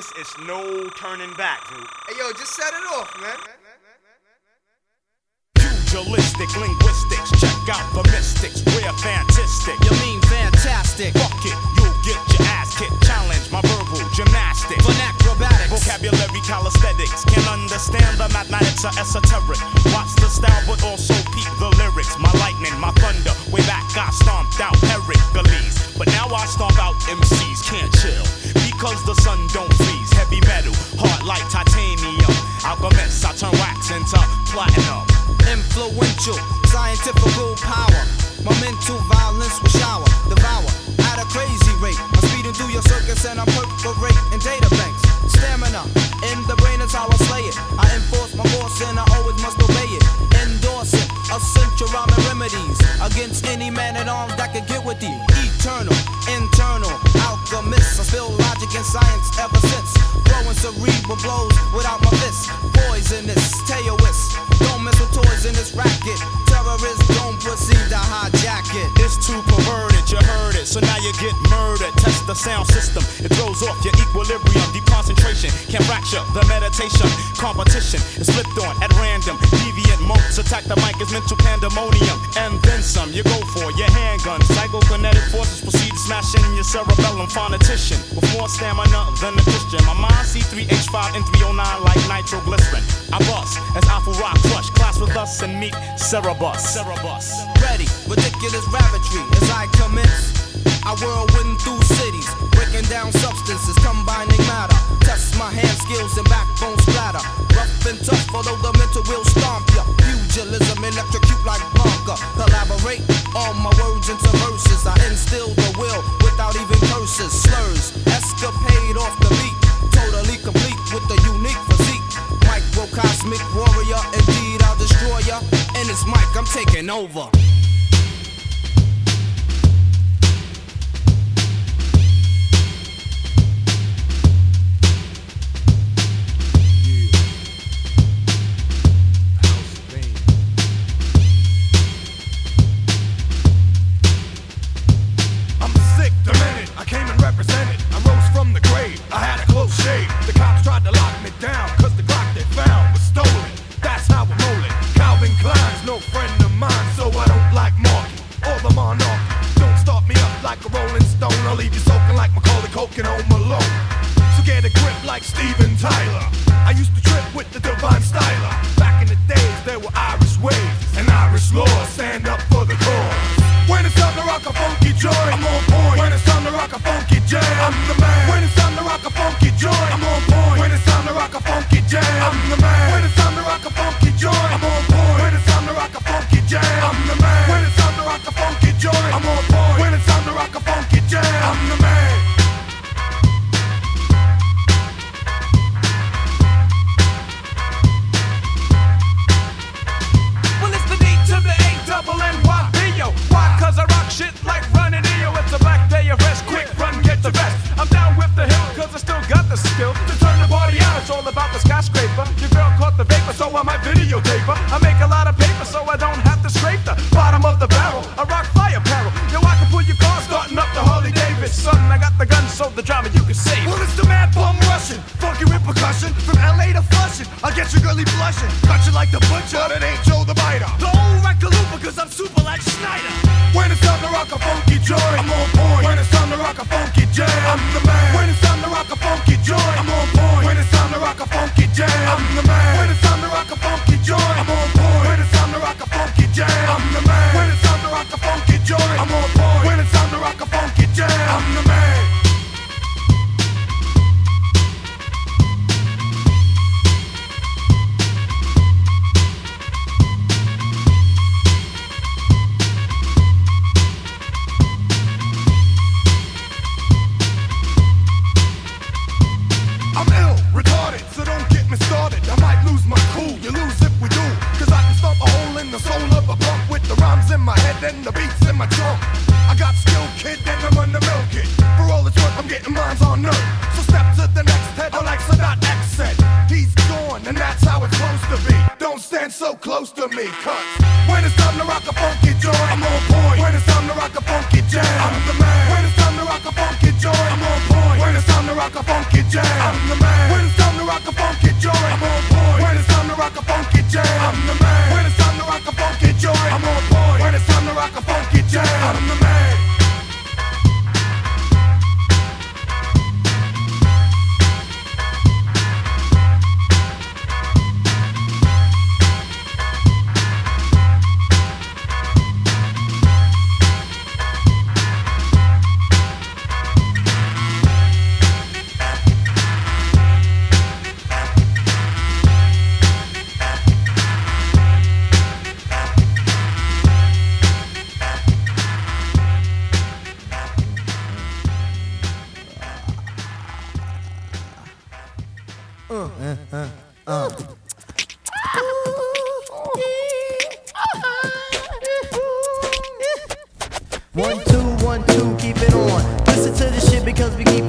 this is no turning back, dude. Hey, yo, just set it off, man. Pugilistic, linguistics, check out the mystics. We're fantastic. You mean fantastic? Fuck it, you'll get your ass kicked. Challenge my verbal gymnastics. Phonacrobatics. Vocabulary calisthenics. Can understand the mathematics are esoteric. Watch the style, but also peep the lyrics. My lightning, my thunder. Way back, I stomped out Eric Galese. But now I stomp out MCs. Can't chill because the sun don't metal, hard like titanium. Alchemist, I turn wax into platinum. Influential, scientific power. My mental violence will shower, devour at a crazy rate. I'm speeding through your circuits and I perforate in data banks. Stamina in the brain is how I slay it. I enforce my force and I always must obey it. Endorsing essential rhyming remedies against any man at arms that could get with you. Competition is flipped on at random. Deviant monks attack the mic as mental pandemonium. And then some you go for your handgun. Psychokinetic forces proceed to smash in your cerebellum. Phonetician with more stamina than a Christian. My mind C3H5 and 309 like nitroglycerin. I bust as Alpha Rock Crush. Class with us and meet Cerebus. Cerebus. Ready, ridiculous rabbitry as I commence I whirlwind through cities, breaking down substances, combining matter. Test my hand skills and backbone splatter. Rough and tough, although the mental will stomp ya. Pugilism electrocute like Bonka. Collaborate all my words into verses. I instill the will without even curses, slurs, escapade off the beat. Totally complete with the unique physique. Microcosmic warrior, indeed I'll destroy ya. And it's Mike, I'm taking over. like Steven Tyler.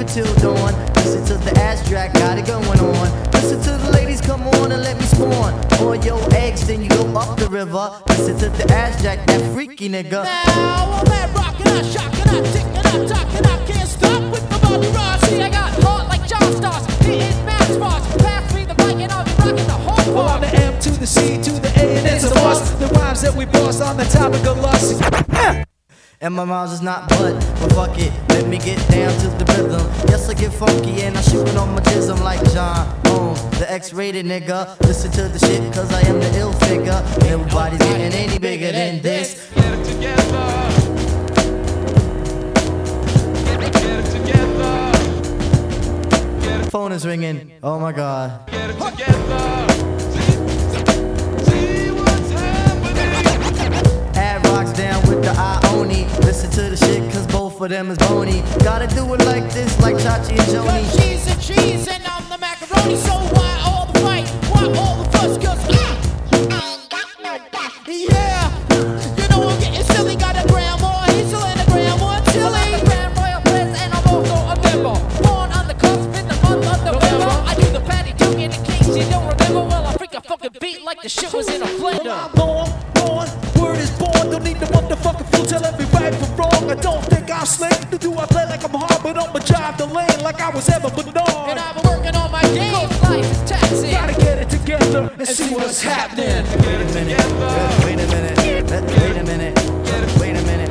It till dawn. Listen to the ass track, got it going on. Listen to the ladies, come on and let me spawn. Or your eggs, then you go up the river. Listen to the ass jack, that freaky nigga. Now I'm at rockin', I shockin', I tickin', I talkin', I can't stop with the body rock. See, I got heart like John Starks, hitting mass bars. Pass me the mic and I'll be rockin' the whole Well, I'm the M to the C to the A and it's a must. The rhymes that we boss on the topic of lust. And my rhymes is not but, but fuck it, let me get down to the rhythm. Yes, I get funky and I shoot it on my jism like John Holmes, the X-rated nigga. Listen to the shit, cause I am the ill figure. Everybody's getting any bigger than this. Get it together. Get it, get it together. Get it, Phone is ringing. Oh my god. Add down with the Ione. Listen to the shit, cause both of them is bony. Gotta do it like this, like Chachi and Joni. Cause cheese and cheese and I'm the macaroni, so why all the fight? Why all the fuss? Cause I, yeah, you know I'm getting silly. Got a grandma Hazel and a grandma Tilly. I'm the Grand Royal Prince and I'm also a member. Born on the cusp in the month of November. I do the patty duke in the case you don't remember. Well, I freak a fucking beat like the shit was in a blender. I'm born, born, word. Don't need the motherfucking fool telling me right from wrong. I don't think I'm slick. To do I play like I'm hard, but I'ma drive the lane like I was ever And I've been working on my game. Life is taxing. Gotta get it together and see what's happening. Get it together. Wait a minute. Wait a minute. Wait a minute.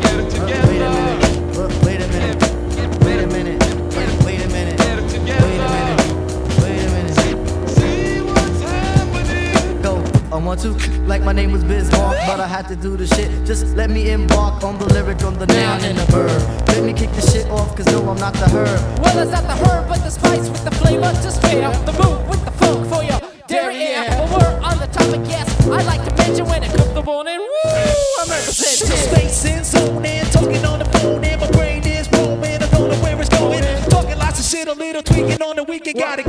Want to, like my name was Bismarck, but I had to do the shit. Just let me embark on the lyric, on the noun and the verb. Let me kick the shit off, cause no, I'm not the herb. Well, it's not the herb, but the spice with the flavor. Just fair the move with the funk for your derriere. Well, we're on the topic, yes. I like to mention when it comes to morning. Woo! I'm representing. Space in, zone in, talking on the phone, and my brain is roaming. I don't know where it's going. Talking lots of shit, a little tweaking on the weekend. Gotta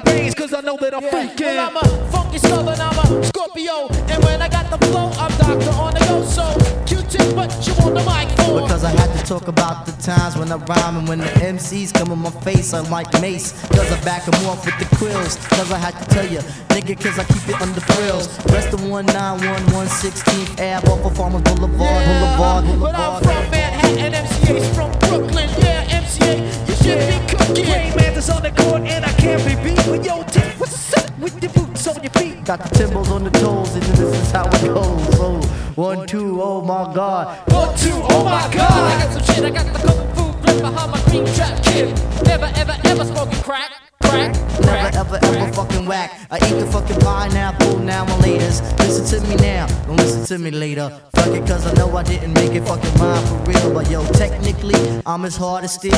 get 'em by the reins, cause I know that I'm freaking. Well, I'm a funky southern, I'm a Scorpio. And when I got the flow, I'm doctor on the go. So, Q-tip, what you on the mic for? Because I had to talk about the times when I rhyme and when the MCs come in my face, I'm like Mace. Cause I back 'em off with the quills. Cause I had to tell you, nigga, cause I keep it under frills. Rest of 191, 16th Ave off of Farmers Boulevard, Boulevard, Boulevard. But I'm Boulevard. from Manhattan, MCA's from Brooklyn. Yeah, MCA, you should be cooking. Rain Mantis on the court, and I can't be beat. But yo, Tip, what's up with the boots on your feet? Got the timbals on the toes, and this is how it goes. So, one, two, oh my god. One, two, oh my god. I got some shit, I got the kung fu flip behind my green trap kid. Never, ever, ever smoking crack, crack. Never ever ever fucking whack. I eat the fucking pineapple now and laters. Listen to me now, don't listen to me later. Fuck it, cause I know I didn't make it fucking mine for real. But yo, technically, I'm as hard as steel.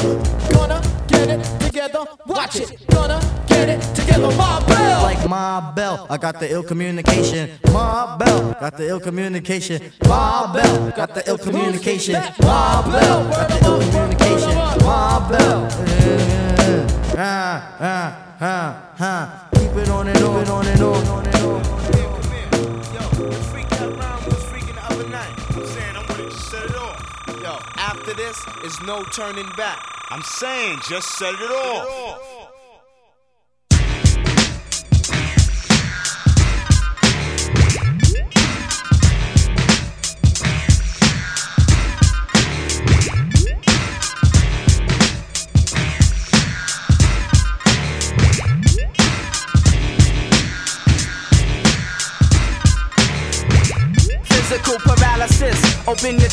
Gonna get it together, watch it. Gonna get it together, my bell. Like my bell, I got the ill communication. My bell, got the ill communication. My bell, got the ill communication. My bell, got the ill communication. This is no turning back. I'm saying just set it off.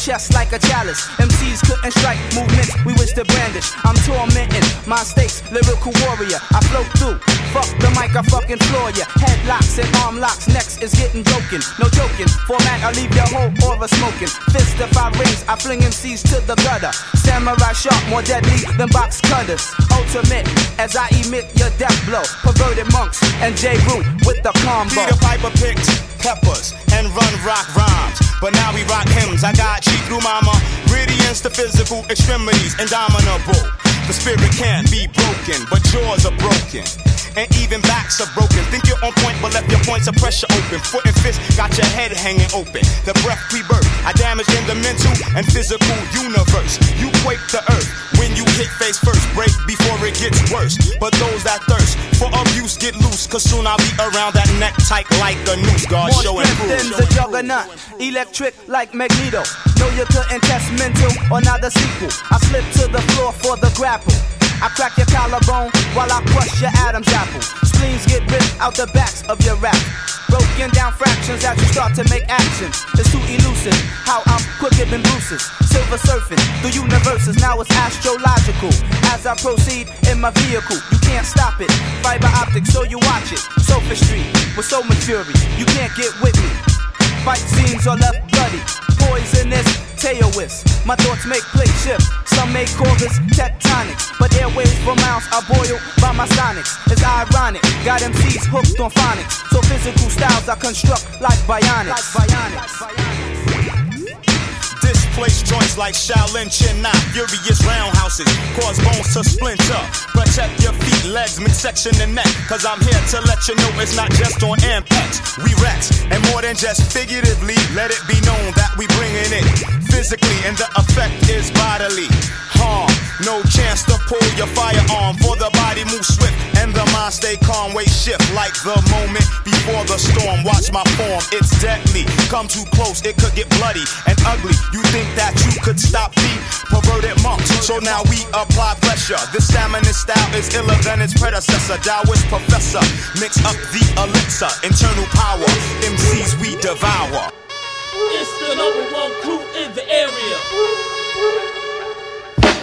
Chest like a chalice. MCs couldn't strike movements we wish to brandish. I'm tormenting my stakes, lyrical warrior. I float through, fuck the mic, I fucking floor ya. Headlocks and arm locks, next is getting broken. No joking, format, I leave your whole aura smoking. Fist if I rings, I fling MCs to the gutter. Samurai sharp, more deadly than box cutters. Ultimate, as I emit your death blow. Perverted monks and J. Root with the combo. Peter Piper picked peppers and run rock rhymes. But now we rock hymns. I got cheap through mama. Radiance to physical extremities, indomitable. The spirit can't be broken, but yours are broken. And even backs are broken. Think you're on point, but left your points of pressure open. Foot and fist got your head hanging open. The breath pre-birth, I damage in the mental and physical universe. You quake the earth when you hit face first. Break before it gets worse. But those that thirst for abuse get loose, cause soon I'll be around that neck tight like a noose. God More show and prove. the juggernaut, electric like Magneto. No, you couldn't test mental or not the sequel. I slip to the floor for the grapple. I crack your collarbone while I crush your Adam's apple. Spleens get ripped out the backs of your rap. Broken down fractions as you start to make actions. It's too elusive how I'm quicker than Bruce's. Silver surfing through universes, now it's astrological. As I proceed in my vehicle, you can't stop it. Fiber optics, so you watch it. Sophistry with so fury, you can't get with me. Fight scenes are left bloody. Poisonous, tailwiss. My thoughts make play shift. Some may call this tectonics. But airwaves for miles are boiled by my sonics. It's ironic. Got MCs hooked on phonics. So physical styles I construct like bionics. Like bionics. Displace joints like Shaolin Chin Knot. Furious roundhouses cause bones to splinter. Protect your feet, legs, midsection, and neck. Cause I'm here to let you know it's not just on impacts. We rats, and more than just figuratively, let it be known that we bringing it physically, and the effect is bodily. Harm, no chance to pull your firearm, for the body moves swift, and the mind stay calm. Wait, shift like the moment before the storm. Watch my form, it's deadly. Come too close, it could get bloody and ugly. You think that you could stop the perverted monks? So now we apply pressure. This stamina style is iller than its predecessor. Taoist professor, mix up the elixir, internal power. MCs we devour. It's the number one crew in the area.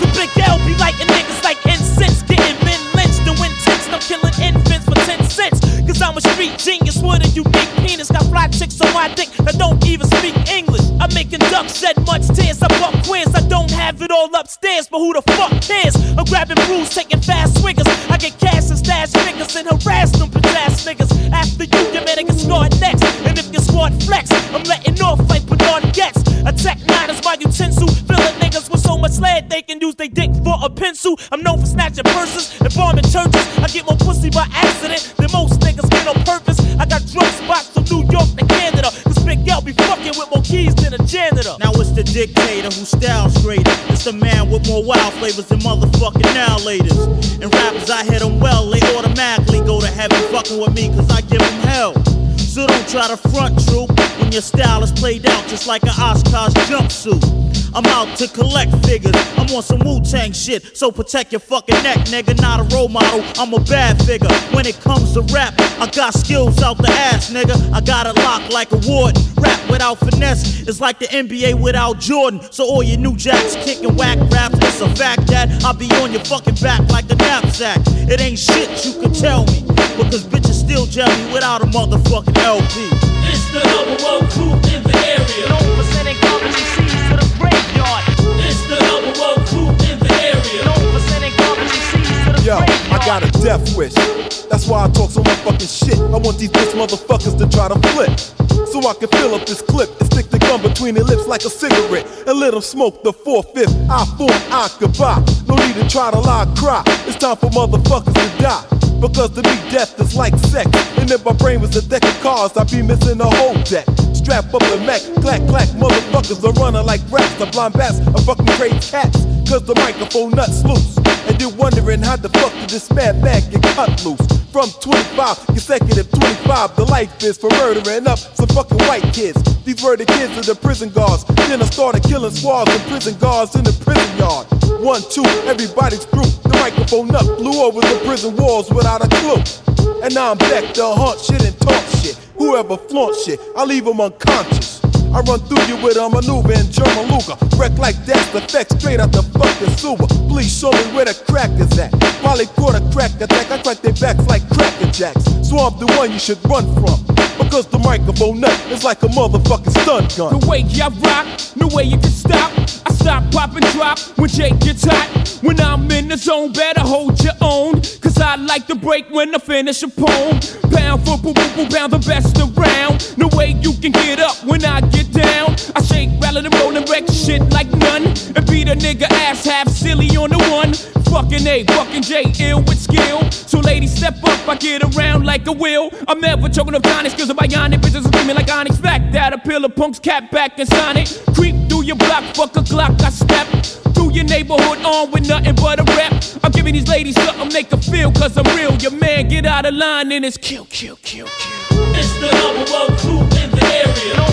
The big L be lighting niggas like incense, getting men lynched. The wind text, I'm killing infants for 10 cents. Cause I'm a street genius with a unique penis. Got fly chicks on my dick that don't even speak English. I'm making ducks shed much tears. I buck quiz. I don't have it all upstairs, but who the fuck cares? I'm grabbing brews, taking fast swiggers. I get cash and stash figures and harass them ass niggas. After you, your man get scored next. And if your squad flex, I'm letting off like Bernhard Goetz. A tech nine is my utensil. Much lead they can use they dick for a pencil. I'm known for snatching purses and bombing churches. I get more pussy by accident than most niggas get on purpose. I got drug spots from New York to Canada. Cause Big L be fucking with more keys than a janitor. Now it's the dictator who styles greater. It's the man with more wild flavors than motherfucking now laters. And rappers, I hit them well, they automatically go to heaven fucking with me cause I give them hell. So don't try to front troop when your style is played out just like an Oshkosh jumpsuit. I'm out to collect figures. I'm on some Wu Tang shit, so protect your fucking neck, nigga. Not a role model, I'm a bad figure. When it comes to rap, I got skills out the ass, nigga. I got it locked like a warden. Rap without finesse is like the NBA without Jordan. So all your new jacks kicking whack raps, it's a fact that I'll be on your fucking back like a knapsack. It ain't shit you can tell me, because bitches still jelly without a motherfucking LP. It's the number one crew in the area. Known for sending company C's to the graveyard. It's the number one crew in the area. Known for sending company C's to the Yo, graveyard. I got a death wish. That's why I talk so much fucking shit. I want these bitch motherfuckers to try to flip. So I can fill up this clip and stick the gun between their lips like a cigarette and let them smoke the four-fifth. I form, I could buy. No need to try to lie, cry. It's time for motherfuckers to die. Because to me, death is like sex. And if my brain was a deck of cards, I'd be missing a whole deck. Strap up the Mac, clack, clack, motherfuckers are running like rats. The blind bats are fucking great cats. Cause the microphone nuts loose. And you're wondering how the fuck did this mad bag get cut loose? From 25, consecutive 25, the life is for murdering up some fucking white kids. These were the kids of the prison guards. Then I started killing squads and prison guards in the prison yard. One, two, everybody's through. The microphone nut flew over the prison walls without a clue. And now I'm back to haunt shit and talk shit. Whoever flaunt shit, I leave them unconscious. I run through you with a maneuver in German Luger. Wreck like that's the fact straight out the fucking sewer. Please show me where the crack is at. Probably caught a crack attack. I crack their backs like cracker jacks. So I'm the one you should run from. Because the microphone nut is like a motherfucking stun gun. The way I rock, no way you can stop. I stop, pop, and drop when Jake gets hot. When I'm in the zone, better hold your own. Cause I like to break when I finish a poem. Pound for boom, boom, pound the best around. No way you can get up when I get down. I shake, rattle, and roll and wreck shit like none. And beat a nigga ass half silly on the one. Fucking A, fucking J, ill with skill. So ladies step up, I get around like a wheel. I'm never choking up Onyx, cause I'm bionic. Bitches screaming like Onyx. Fact that a pill of punks, cat back and Sonic. Creep through your block, fuck a Glock, I step. Through your neighborhood on with nothing but a rap. I'm giving these ladies something make her feel, cause I'm real. Your man get out of line and it's kill, kill, kill, kill. It's the number one crew in the area.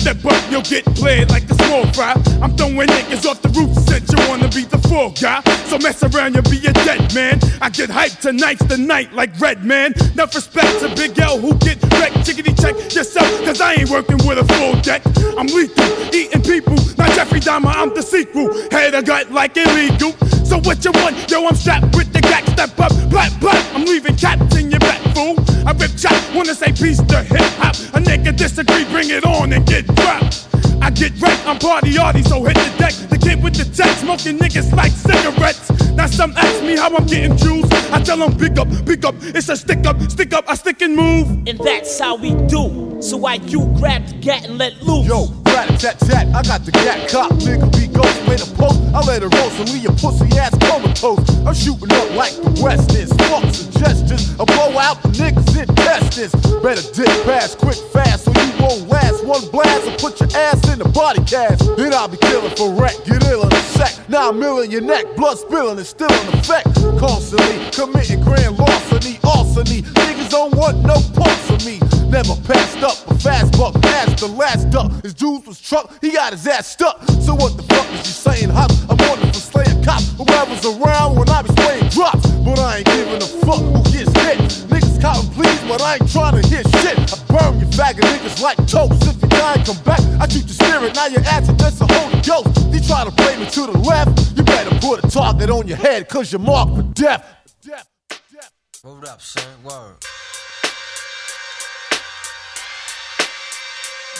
Step up, you'll get played like a small fry. I'm throwing niggas off the roof since you wanna be the fall guy. So mess around, you'll be a dead man. I get hyped tonight's the night like Redman. Enough respect to Big L who get wrecked. Chickity check yourself, cause I ain't working with a full deck. I'm lethal, eating people, not Jeffrey Dahmer, I'm the sequel. Head a gut like illegal. So what you want? Yo, I'm strapped with the gat, step up, black, black. I'm leaving cats in your back, fool. I rip chop, wanna say peace to hip hop. A nigga disagree, bring it on and get dropped. I get wrecked, I'm party arty, so hit the deck. The kid with the tech, smoking niggas like cigarettes. Now some ask me how I'm getting juice. I tell them big up, big up, it's a stick up, stick up, I stick and move. And that's how we do. So why you grab the gat and let loose? Yo, rat tat tat, I got the gat cop, nigga be ghost with a post. I let it roll so leave your pussy ass comatose. I'm shooting up like the West is. Fuck suggestions, I blow out the niggas in testings. Better dip fast, quick, fast, so you won't last. One blast will put your ass in the body cast. Then I'll be killing for wreck, get ill in a sec. Now I'm milling your neck, blood spilling is still in effect. Constantly committing grand larceny, arsony. Niggas don't want no parts of me. Never passed up a fast buck. As the last duck, his juice was truck, he got his ass stuck. So what the fuck is you saying, hop? I'm on it for slaying cops. Whoever's around when I be spraying drops. But I ain't giving a fuck who gets hit. Niggas counting please, but I ain't trying to hit shit. I burn you faggot niggas like toast. If you die and come back, I shoot your spirit. Now your ass against the Holy Ghost. You try to play me to the left, you better put a target on your head, cause you're marked for death. Death. Death. Hold up, son. Word.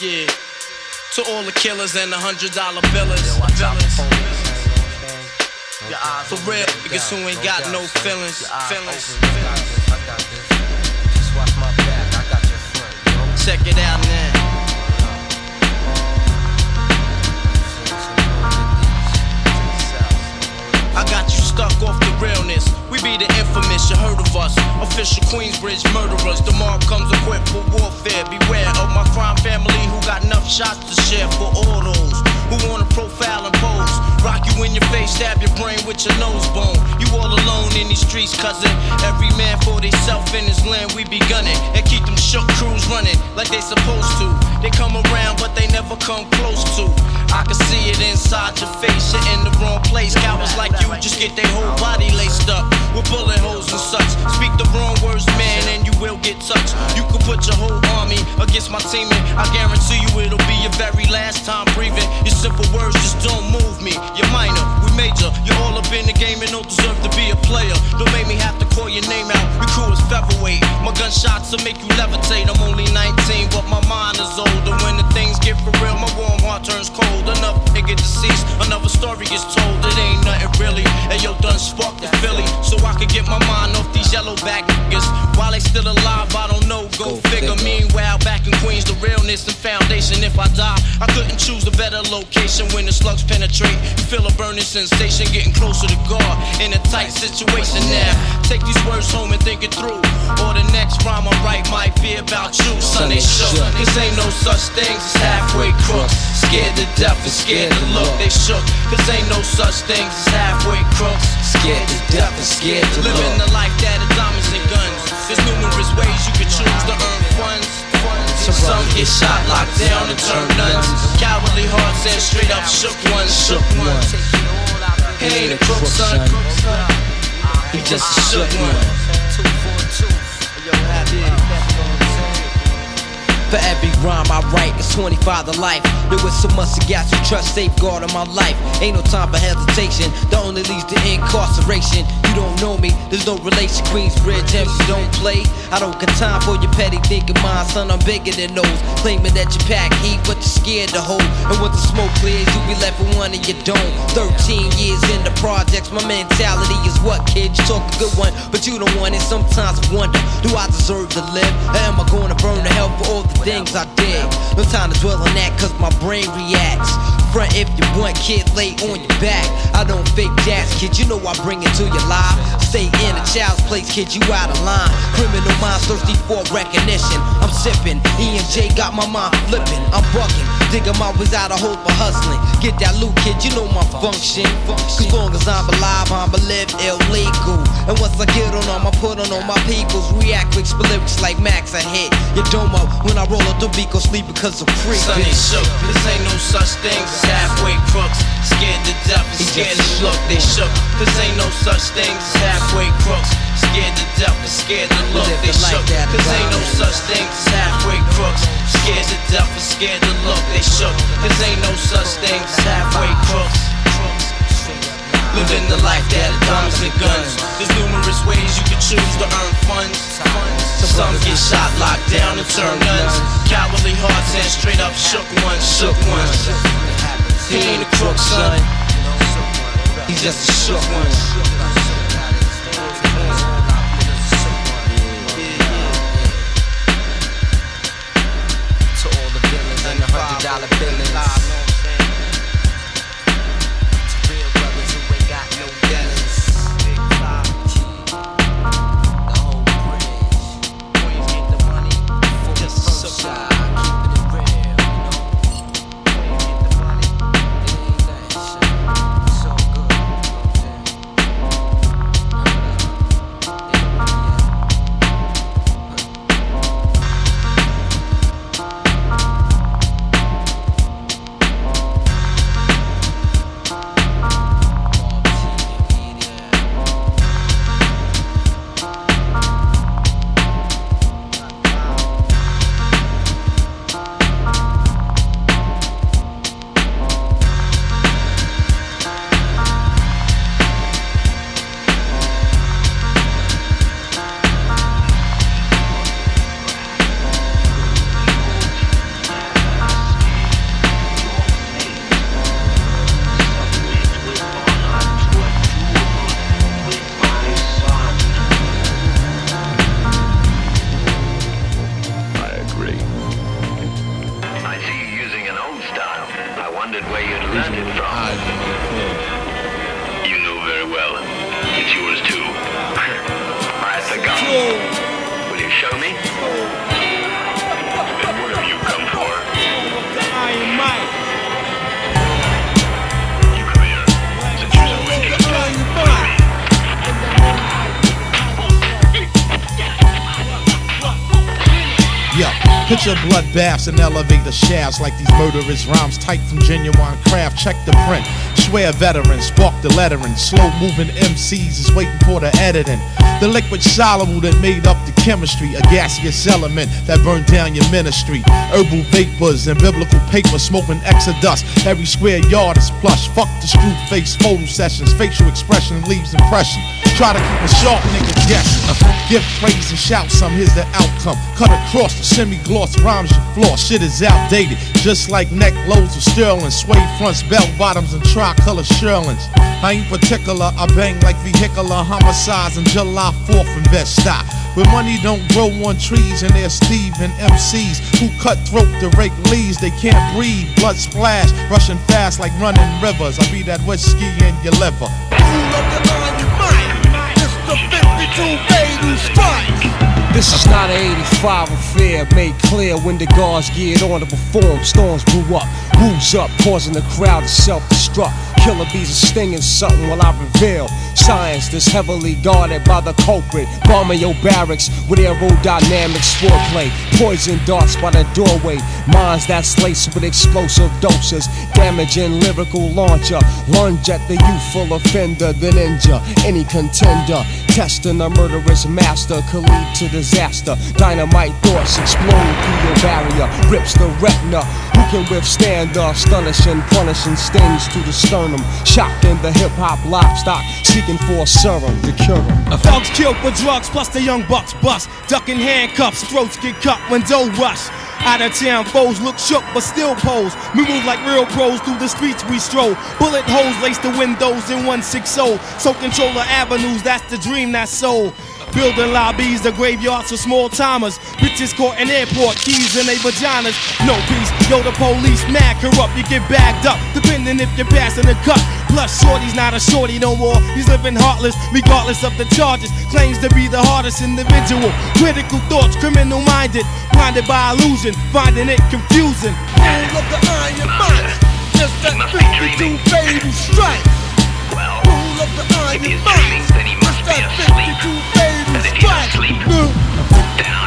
Yeah. To all the killers and the hundred dollar billers. For real, niggas who ain't got no feelings. Feelings. Check it out now. I got you stuck off the realness. We be the infamous, you heard of us. Official Queensbridge murderers. The Tomorrow comes equipped for warfare. Beware of my crime family who got enough shots to share for all those who wanna profile and pose. Rock you in your face, stab your brain with your nose bone. You all alone in these streets, cousin. Every man for theyself in his land, we be gunning. And keep them shook crews running like they supposed to. They come around, but they never come close to. I can see it inside your face, you're in the wrong place. Cowards like you just get their whole body laced up with bullet holes and such. Speak the wrong words, man, and you will get touched. You could put your whole army against my team, and I guarantee you it'll be your very last time breathing. Your simple words just don't move me. You're minor, we major. You're all up in the game and don't deserve to be a player. Don't make me have to call your name out. Your crew is featherweight. My gunshots will make you levitate. I'm only 19, but my mind is older. When the things get for real, my warm heart turns cold. Enough nigga deceased, another story is told. It ain't nothing really. And yo, done sparked the Philly, so I could get my mind off these yellow back niggas. While they still alive, I don't know. Go, figure. Meanwhile, back in Queens, the realness and foundation. If I die, I couldn't choose a better location when the slugs penetrate. You feel a burning sensation, getting closer to God in a tight situation now. Take these words home and think it through. Or the next rhyme I write might be about you, son. They shook. Cause ain't no such things as halfway crooks. Scared to death and scared to look. They shook. Cause ain't no such things as halfway crooks. Scared to death and scared to Living look. the life that is diamonds and guns. There's numerous ways you can choose to earn funds. Some get shot, locked down, and turn nuns. Cowardly hearts and straight up shook ones, shook ones. He ain't a crook, son. He just a shook one. For every rhyme I write, it's 25 to life. There was so much to gas you trust, safeguard of my life. Ain't no time for hesitation, The only leads to incarceration. You don't know me, there's no relation. Queensbridge MC don't play. I don't got time for your petty thinking mind, son. I'm bigger than those. Claiming that you pack heat, but you're scared to hold. And once the smoke clears, you be left with one and you don't. 13 years in the projects, my mentality is what, kid? You talk a good one, but you don't want it. Sometimes I wonder, do I deserve to live? Or am I gonna burn to hell for all the things I did? No time to dwell on that, cause my brain reacts. Front if you want, kid, lay on your back. I don't fake jazz, kid, you know I bring it to your life. Stay in a child's place, kid, you out of line. Criminal minds thirsty for recognition. I'm sipping, E and J got my mind flipping. I'm bucking, digging my ways out of hope for hustling. Get that loot, kid, you know my function. Cause long as I'm alive, I'm live illegal. And once I get on them, I put on all my peoples. React quick, lyrics like Max, I hit your up when I roll up the beat, go sleep because I'm free. Son ain't shook. This ain't no such thing as halfway crooks. Scared to death and scared to look. They shook. This ain't no such thing as halfway crooks. Scared to death and scared to look. They shook. This ain't no such thing as halfway crooks. Scared to death and scared to look. They shook. This ain't no such thing as halfway crooks. Living the life that is diamonds and guns. There's numerous ways you can choose to earn funds. Some get shot, locked down, and turn nuns. Cowardly hearts and straight up shook ones, shook ones. He ain't a crook, son. He's just a shook one. Dollar billings. Picture bloodbaths and elevator shafts like these murderous rhymes tight from genuine craft. Check the print. Swear veterans, spark the lettering. Slow moving MCs is waiting for the editing. The liquid soluble that made up the chemistry, a gaseous element that burned down your ministry. Herbal vapors and biblical paper smoking exodus. Every square yard is plush. Fuck the screw face photo sessions. Facial expression leaves impression. Try to keep a sharp nigga guessing. Give praise and shout some, here's the outcome. Cut across the semi-gloss rhymes you floor. Shit is outdated, just like neck loads of sterling. Suede fronts, belt bottoms, and tricolor shirlings. I ain't particular, I bang like vehicular homicides on July 4th in Bed-Stuy. Where money don't grow on trees and there's Steve and MCs who cut throat to rake leaves. They can't breathe, blood splash, rushing fast like running rivers. I be that whiskey in your liver. This is not an 85 affair made clear when the guards geared on to perform. Storms blew up, woos up, causing the crowd to self destruct. Killer bees are stinging something while I reveal science that's heavily guarded by the culprit. Bombing your barracks with aerodynamic foreplay. Poison darts by the doorway. Minds that's laced with explosive doses. Damaging lyrical launcher. Lunge at the youthful offender, the ninja. any contender. Testing a murderous master could lead to disaster. Dynamite thoughts explode through your barrier. Rips the retina. Who can withstand the astonishing, punishing stings to the sternum? Shocking the hip hop livestock, seeking for a serum to cure cure 'em. Thugs killed for drugs, plus the young bucks bust. Ducking handcuffs, throats get cut when dough rush. Out of town foes look shook but still pose. We move like real pros through the streets we stroll. Bullet holes lace the windows in 160. So control the avenues, that's the dream that's sold. Building lobbies, the graveyards for small timers. Bitches caught in airport, keys in they vaginas. No peace, yo, the police mad corrupt. You get bagged up, depending if you're passing the cut. Plus, Shorty's not a shorty no more. He's living heartless, regardless of the charges. Claims to be the hardest individual. Critical thoughts, criminal minded. Blinded by illusion, finding it confusing. All of the iron minds, just that 52 baby strike. Rule of the iron minds, just that 52 baby strike.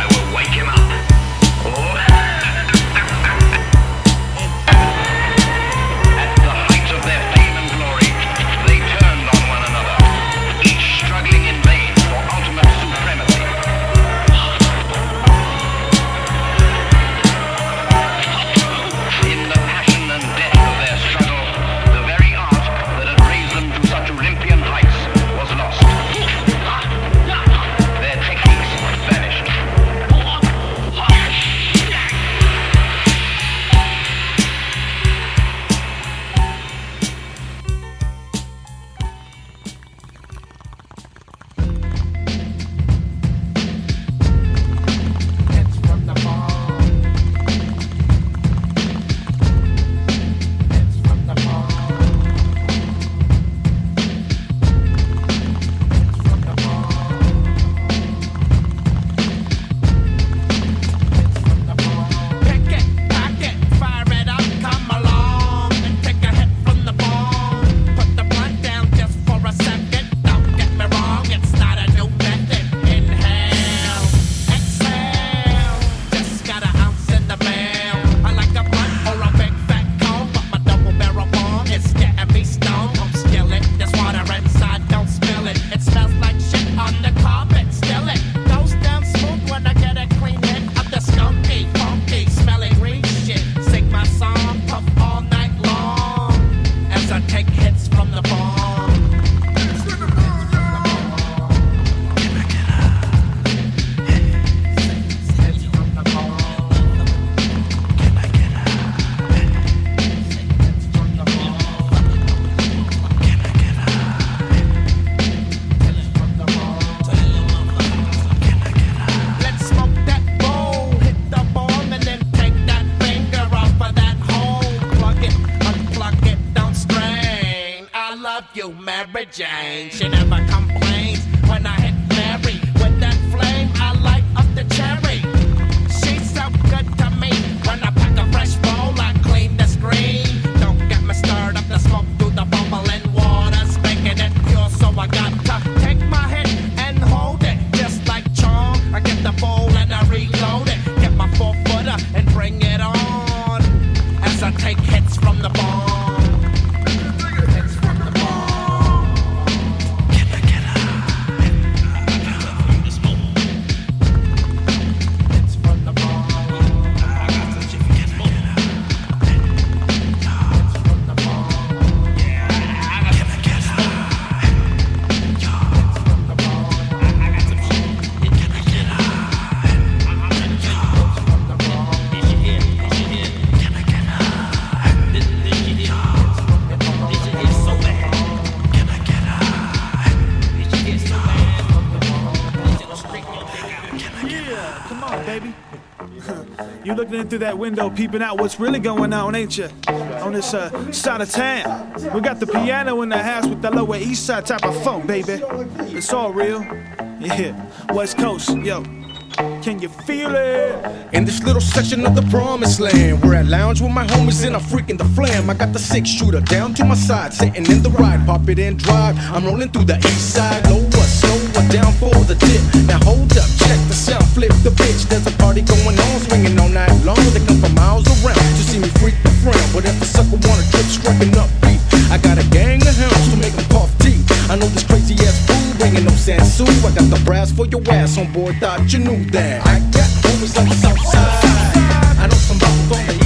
Through that window, peeping out what's really going on, ain't you? On this uh, side of town. We got the piano in the house with the lower east side type of funk, baby. It's all real. Yeah, West Coast, yo. Can you feel it? In this little section of the promised land, where I lounge with my homies and I'm freaking the flam. I got the six shooter down to my side, sitting in the ride, pop it and drive. I'm rolling through the east side, lower, slower, down for the dip. Now hold up, check the sound, flip the bitch. There's a party going on, swinging all night long. They come from miles around to see me freak the frown. But if a sucker wanna trip, striking up beat, I got a gang of hounds to make them puff deep. I know this crazy ass fool bringing no Sansu. I got the brass for your ass on board, thought you knew that. I got homies on the south side. I know some on the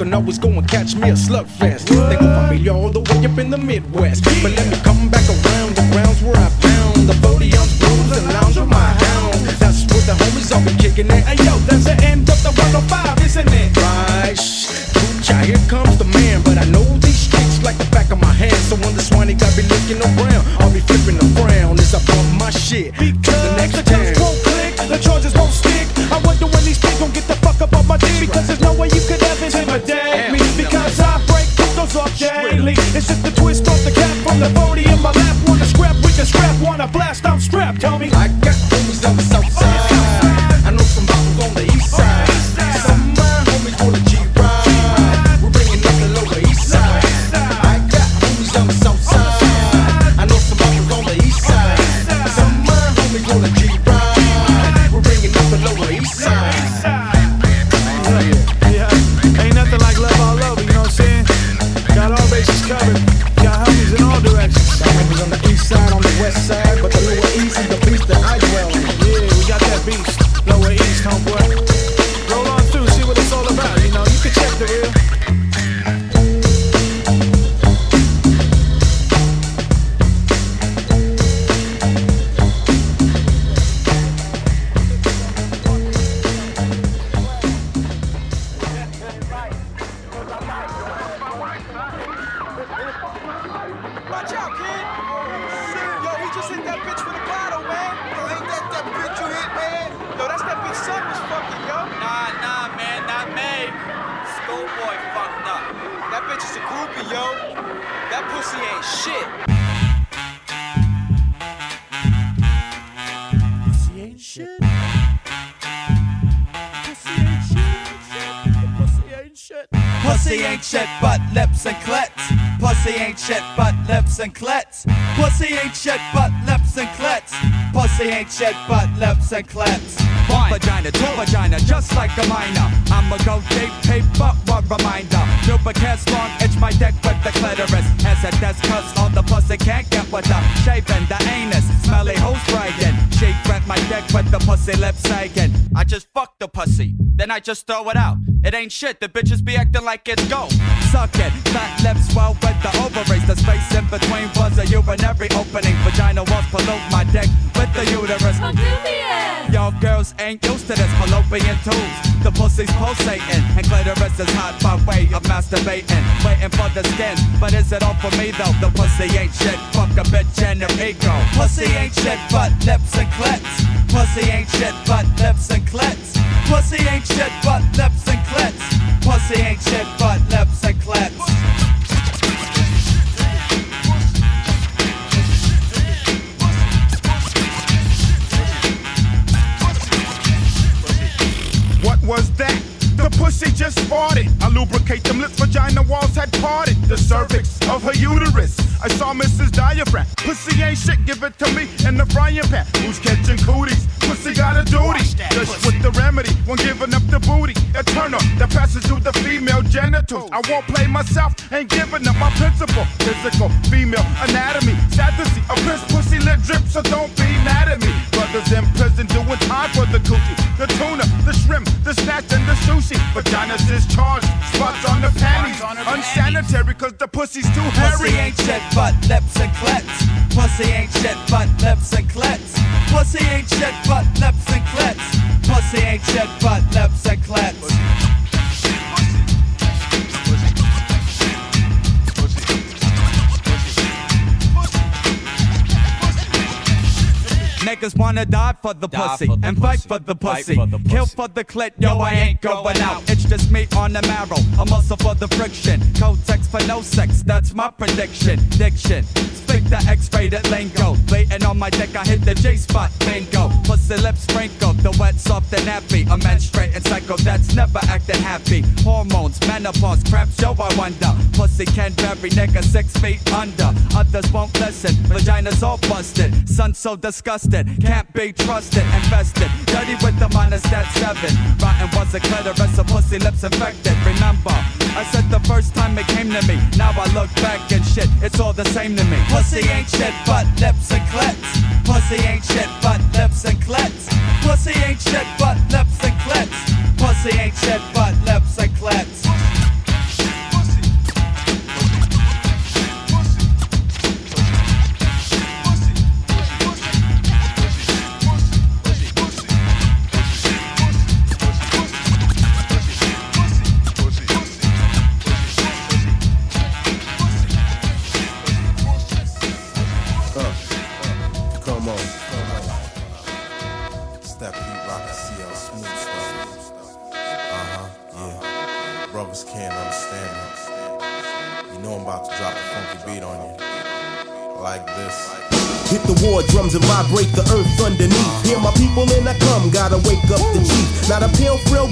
can always go and catch me a slugfest. Vagina, two vagina, just like a minor. I'ma go deep, but one reminder. Lubricants long, itch my dick with the clitoris. As it does, cause all the pussy can't get with the shaving the anus. Smelly who's bragging. She grant my dick with the pussy lip sagging. I just fuck the pussy, then I just throw it out. It ain't shit, the bitches be acting like it's gold. Suck it, fat lips swell with the ovaries. The space in between was a urinary opening. Vagina walls pollute my dick with the uterus. Y'all girls ain't used to this fallopian tubes. The pussy's pulsating, and clitoris is hot by way of masturbating. Waiting for the skin, but is it all for me though? The pussy ain't shit, fuck a bitch and her ego. Pussy ain't shit but lips and clits. Pussy ain't shit but lips and clits. Pussy ain't shit but lips and clits. Pussy ain't shit but lips and clits. Was that? The pussy just farted. I lubricate them lips, vagina walls had parted. The cervix of her uterus. I saw Mrs. Diaphragm. Pussy ain't shit, give it to me in the frying pan. Who's catching cooties? Pussy got a duty. Just with the remedy when giving up the booty. Eternal that passes through the female genitals. I won't play myself, ain't giving up my principle. Physical, female anatomy. Sad to see a piss pussy lip drip, so don't be mad at me. Brothers in prison doing time for the coochie. The tuna, the shrimp, the snatch, and the sushi. Vaginas discharged, spots on the panties. Unsanitary cause the pussy's too hairy. Pussy ain't shit but lips and clits. Pussy ain't shit but lips and clits. Pussy ain't shit but lips and clits. Pussy ain't shit but lips and Niggas wanna die for the Die pussy for the and fight for the pussy. for the Kill for the clit, yo, I ain't going out. It's just me on the marrow, a muscle for the friction. Codex for no sex, that's my prediction. Diction. Speak the X-rated lingo. Waiting on my dick, I hit the J spot, bingo. Pussy lips sprinkled, the wet, soft, and happy. A menstruating cycle that's never acting happy. Hormones, menopause, cramps, yo, I wonder. Pussy can vary, nigga, six feet under. Others won't listen, vaginas all busted. Sun so disgusted, can't be trusted, infested. Dirty with the minus that seven. Rotten was a clitoris, a pussy lips infected. Remember, I said the first time it came to me. Now I look back and shit, it's all the same to me. Pussy ain't shit but lips and clits. Pussy ain't shit but lips and clits. Pussy ain't shit but lips and clits. Pussy ain't shit but lips and clits. About to drop a funky beat on you. Like this. Hit the war drums and vibrate the earth underneath. Hear my people and I come, gotta wake up the chief. Not a pale frail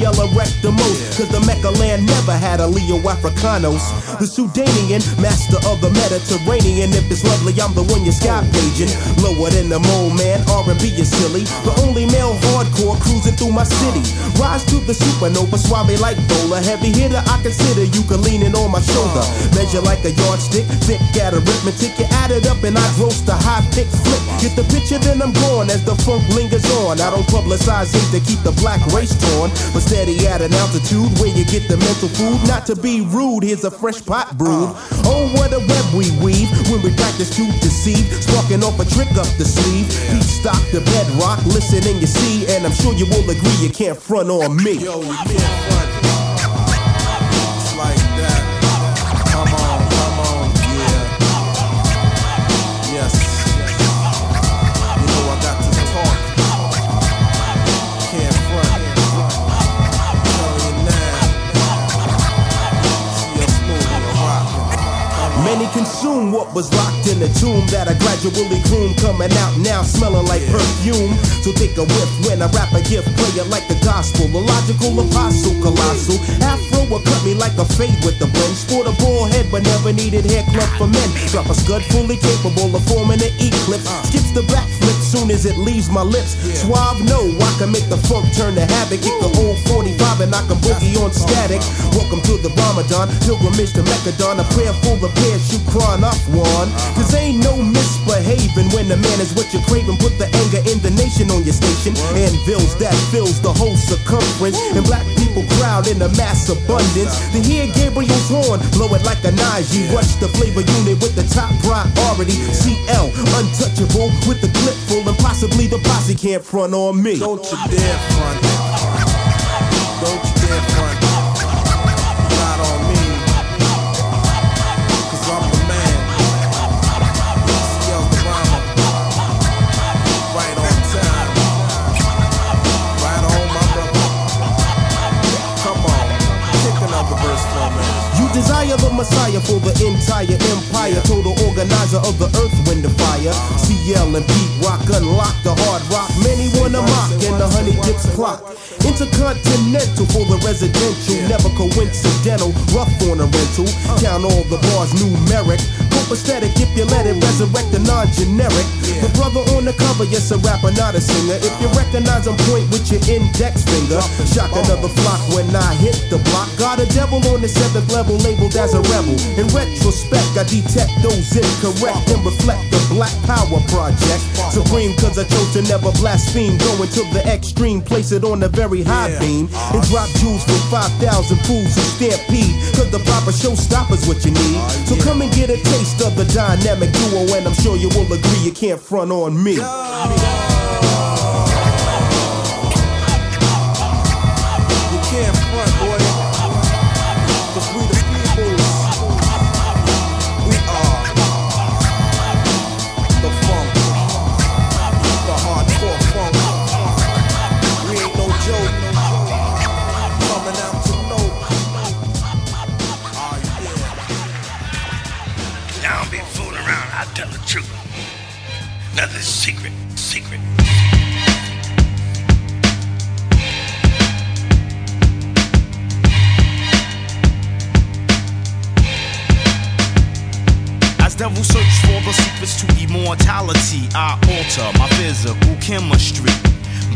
CL erect the most. Cause the Mecca land never had a Leo Africanus. Uh-huh. The Sudanian, master of the Mediterranean. If it's lovely, I'm the one you're sky paging. Lower than the mole man, R&B is silly. The only male hardcore cruising through my city. Rise to the supernova, suave like Bola. Heavy hitter, I consider you can lean in on my shoulder. Uh-huh. Measure like a yardstick, thick at arithmetic. You add it up and I roast a high pick flip. Get the picture, then I'm gone as the funk lingers on. I don't publicize hate to keep the black race torn, but steady at an altitude where you get the mental food. Not to be rude, here's a fresh pot brewed. Uh. Oh, what a web we weave when we practice to deceive. Sparking off a trick up the sleeve. Heat stock the bedrock, listen and you see, and I'm sure you will agree you can't front on me. Yo, you can't front. Rocking. Consume what was locked in the tomb that I gradually groom, coming out now smelling like perfume. So take a whiff when I rap a gift, play it like the gospel, a logical apostle, colossal. Afro will cut me like a fade with the blend. Sport a bald head, but never needed hair club for men. Drop a scud fully capable of forming an eclipse. Skips the backflip soon as it leaves my lips. Suave, no, I can make the funk turn to havoc. Kick the old 45 and I can boogie on static. Welcome to the Ramadan, pilgrimage to Mecca, a prayer for the pairs you crying off one. Cause ain't no misbehaving when the man is what you're craving. Put the anger in the nation on your station. Anvils that fills the whole circumference. And black people crowd in a mass abundance. To hear Gabriel's horn, blow it like a Najee. Rush the flavor unit with the top priority. CL, untouchable with the clip full. And possibly the posse can't front on me. Don't you dare front. Messiah for the entire empire, total organizer of the earth, wind, and fire. CL and Pete Rock unlock the hard rock. Many wanna mock and the honey dips clock. Intercontinental for the residential, never coincidental. Rough on a rental, count all the bars numeric. Copacetic if you let it resurrect the non-generic. The brother on the cover, yes a rapper, not a singer. If you recognize him, point with your index finger. Shock another flock when I hit the block. Got a devil on the seventh level, labeled as a rebel. In retrospect, I detect those incorrect and reflect the Black Power Project. Supreme, cause I chose to never blaspheme. Going to the extreme, place it on the very high beam. And drop jewels for 5,000 fools who stampede. Cause the proper showstopper's what you need. So come and get a taste of the dynamic duo, and I'm sure you will agree you can't front on me. Physical chemistry.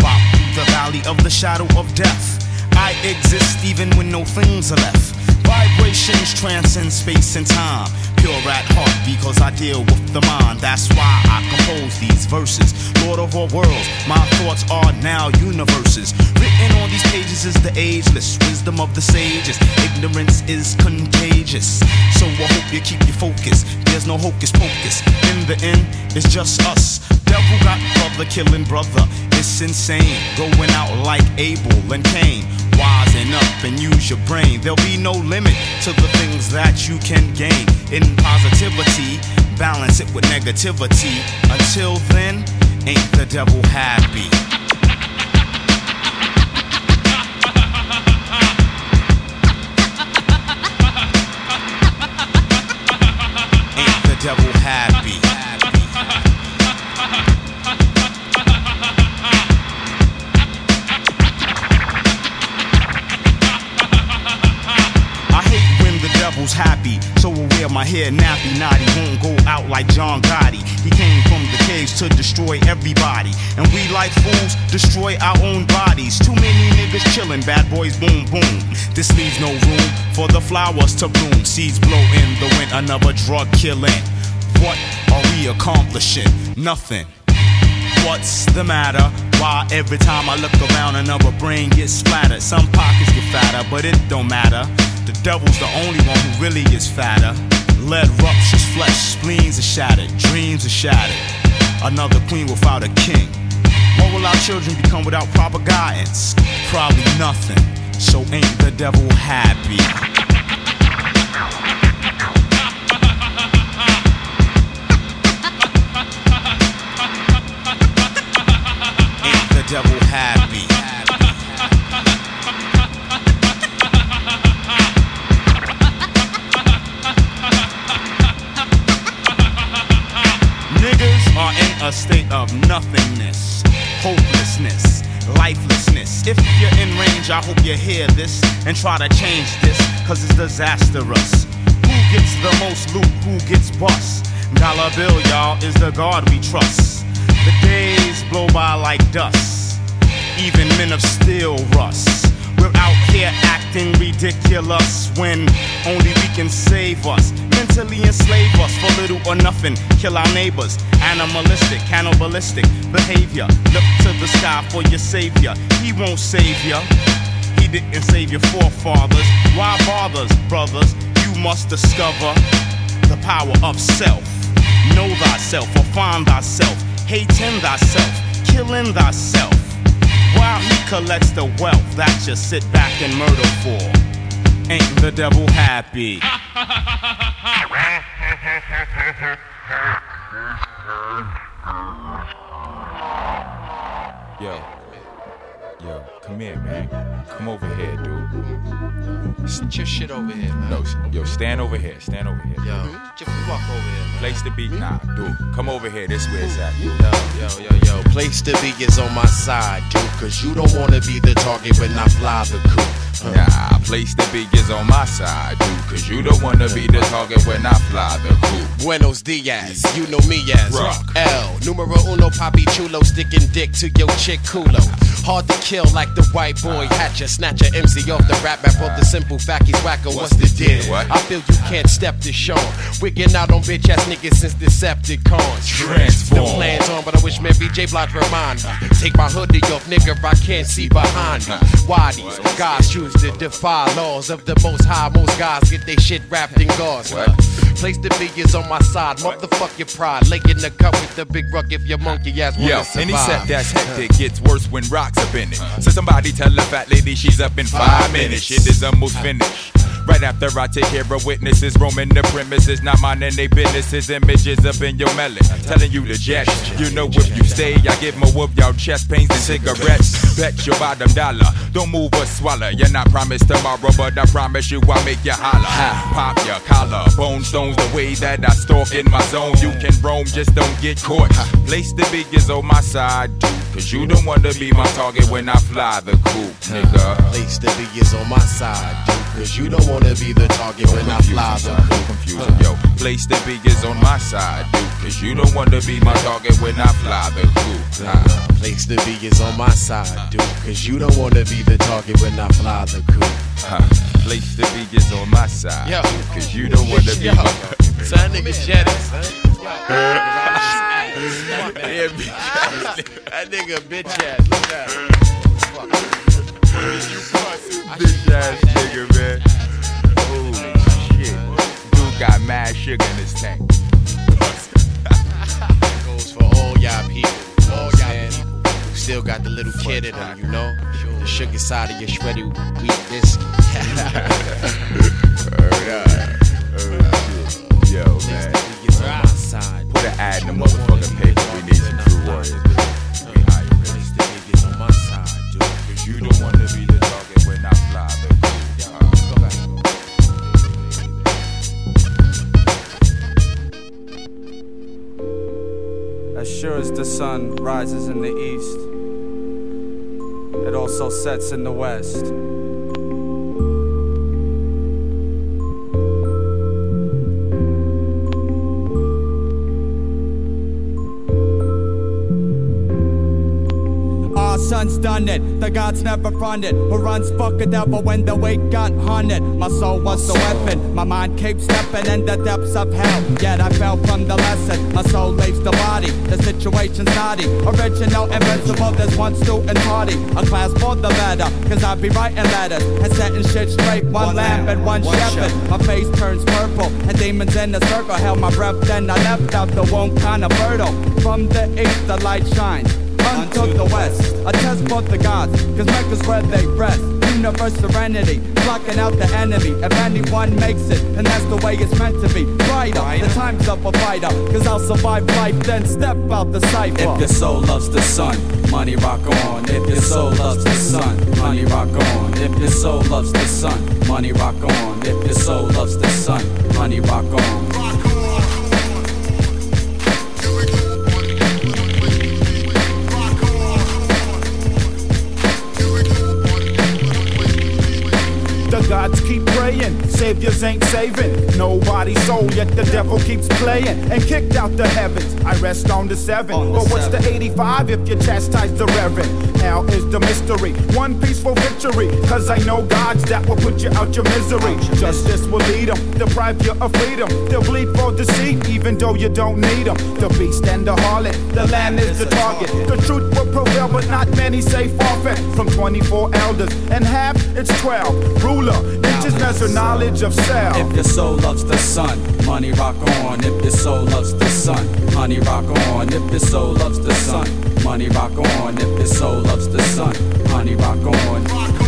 Bop through the valley of the shadow of death. I exist even when no things are left. Vibrations transcend space and time. Pure at heart because I deal with the mind. That's why I compose these verses. Lord of all worlds, my thoughts are now universes. Written on these pages is the ageless wisdom of the sages. Ignorance is contagious. So I hope you keep your focus. There's no hocus pocus. In the end, it's just us. Devil got brother killing brother. It's insane. Going out like Abel and Cain. Wisen up and use your brain. There'll be no limit to the things that you can gain. In positivity, balance it with negativity. Until then, ain't the devil happy? Ain't the devil happy? Happy, so I wear my hair nappy. Naughty won't go out like John Gotti. He came from the caves to destroy everybody, and we like fools destroy our own bodies. Too many niggas chillin', bad boys boom boom. This leaves no room for the flowers to bloom. Seeds blow in the wind, another drug killing. What are we accomplishing? Nothing. What's the matter? Why every time I look around another brain gets splattered? Some pockets get fatter, but it don't matter. The devil's the only one who really is fatter. Lead ruptures flesh, spleens are shattered, dreams are shattered. Another queen without a king. What will our children become without proper guidance? Probably nothing. So ain't the devil happy? Ain't the devil happy? State of nothingness, hopelessness, lifelessness. If you're in range, I hope you hear this and try to change this, cause it's disastrous. Who gets the most loot? Who gets bust? Dollar bill, y'all, is the God we trust. The days blow by like dust. Even men of steel rust. We're out here acting ridiculous when only we can save us. Mentally enslave us for little or nothing. Kill our neighbors. Animalistic, cannibalistic behavior. Look to the sky for your savior. He won't save ya. He didn't save your forefathers. Why bothers, brothers? You must discover the power of self. Know thyself or find thyself. Hating thyself, killing thyself. While he collects the wealth that you sit back and murder for. Ain't the devil happy? Yo. Yo, come here, man. Come over here, dude. Sit your shit over here, man. No, yo, stand over here. Stand over here. Yo, your fuck over here, man. Place the beat. Nah, dude. Come over here. This where it's at. Yo, yo, yo, yo. Place to be is on my side, dude. Cause you don't wanna be the target when I fly the coop. Nah, place the beat is on my side, dude. Cause you don't wanna be the target when I fly the coop. Buenos dias, you know me as Rock. L. Numero uno, papi chulo, sticking dick to your chick culo. Hard to kill like the white boy hatcher, snatch a MC off the rap map for the simple fact he's wacko. What's the deal? I feel you can't step to Sean. Wigging out on bitch ass niggas since Decepticons. Transform. The plans on, but I wish Mary J. Block remind me. Take my hoodie off, nigga, I can't see behind me. Why these guys choose to defy laws of the most high? Most guys get they shit wrapped in gauze. huh? Place the figures on my side, motherfuck your pride. Lay in the cup with the big rug if your monkey ass wanna Yo, survive. any set that's hectic gets worse when rocks up in it. So somebody tell the fat lady she's up in five minutes. Shit is almost finished. Right after I take care of witnesses, roaming the premises, not minding they businesses, images up in your melon, telling you to jet. You know if you stay, I give my whoop, y'all chest pains and cigarettes. Bet your bottom dollar. Don't move or swallow. You're not promised tomorrow, but I promise you I'll make you holler. Pop your collar. Bone stones the way that I stalk in my zone. You can roam, just don't get caught. Place the big is on my side, dude. Cause you don't wanna be my target when I fly the coop, nigga. Place the big is on my side, dude. Cause you don't wanna be the target when I fly the coop. Confusion, uh-huh. yo. Place the big is on my side, dude. Cause you don't wanna be my target when I fly the coop. Place the big is on my side, dude. Cause you don't wanna be the target when I fly the coop. Place the big is on my side. Yo. Cause you don't wanna be Yo. my So that nigga jetty, son. Yeah, bitch. that nigga bitch ass. Look at him. Bitch ass nigga, man. Holy shit. Dude got mad sugar in his tank. goes for all y'all people. Still got the little kid in them, you know? The sugar side of your shredded wheat biscuit. Yo, man. Put an ad in the motherfucking paper. We need some true warriors. We hire Cause you don't wanna be the target when I fly the As sure as the sun rises in the east, it also sets in the west. Son's done it, the gods never fronted. Who runs fuck a devil when the weight got hunted? My soul was the weapon, my mind keeps stepping in the depths of hell. Yet I fell from the lesson, my soul leaves the body. The situation's naughty, original, invincible. There's one student party, a class for the better. Cause I be writing letters and setting shit straight. One, lamb and one, shepherd. My face turns purple, and demons in the circle held my breath. Then I left out the womb, kinda fertile. From the east, the light shines the west. A test for the gods, cause Mecca's where they rest. Universe serenity, blocking out the enemy. If anyone makes it, and that's the way it's meant to be. Brighter, the time's up a fighter, cause I'll survive life, then step out the cipher. If your soul loves the sun, money rock on. If your soul loves the sun, money rock on. If your soul loves the sun, money rock on. If your soul loves the sun, money rock on. Saviors ain't saving. Nobody's soul, yet the devil keeps playing and kicked out the heavens. I rest on the seven. On the but what's seven. the 85 if you chastise the reverend? Hell is the mystery, one peaceful victory. Cause I know gods that will put you out your misery. Justice will lead them, deprive you of freedom. They'll bleed for deceit, even though you don't need them. The beast and the harlot, the lamb is the target. The truth will prevail, but not many say forfeit. From 24 elders, and half it's 12. Ruler, inches measure knowledge of self. If your soul loves the sun, money rock on. If your soul loves the sun, money rock on. If your soul loves the sun, money rock on. If your soul loves the sun, money rock on.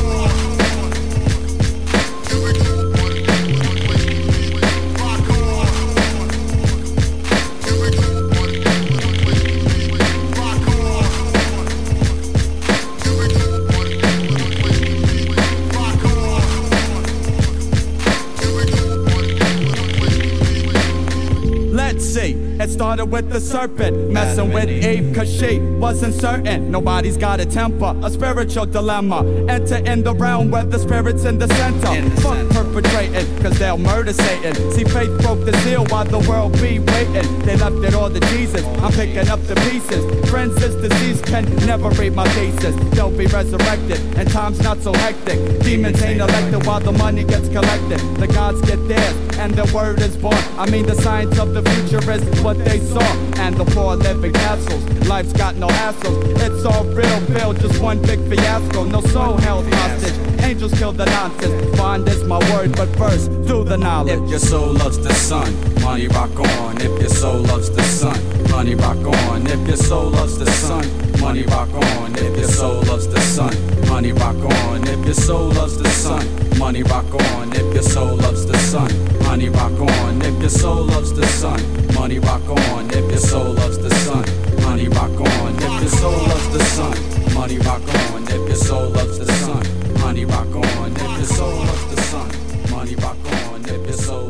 Started with the serpent, messing with Eve, cause she wasn't certain. Nobody's got a temper, a spiritual dilemma. Enter in the realm where the spirit's in the center. Fuck perpetrating, cause they'll murder Satan. See, faith broke the seal while the world be waiting. They left it all to Jesus, I'm picking up the pieces. Friends, this disease can never read my thesis. They'll be resurrected, and time's not so hectic. Demons ain't elected while the money gets collected. The gods get theirs, and the word is born. I mean, the science of the future is what they saw. And the four living in castles. Life's got no hassles. It's all real, Bill, just one big fiasco. No soul held hostage. Angels kill the nonsense. Bond is my word, but first, do the knowledge. If your soul loves the sun, Money rock on if your soul loves the sun. Money rock on if your soul loves the sun. Money rock on if your soul loves the sun. Money rock on if your soul loves the sun. Money rock on if your soul loves the sun. Money rock on if your soul loves the sun. Money rock on if your soul loves the sun. Money rock on if your soul loves the sun. Money rock on if your soul loves the sun. Money rock on if your soul loves the sun. Money rock on if your soul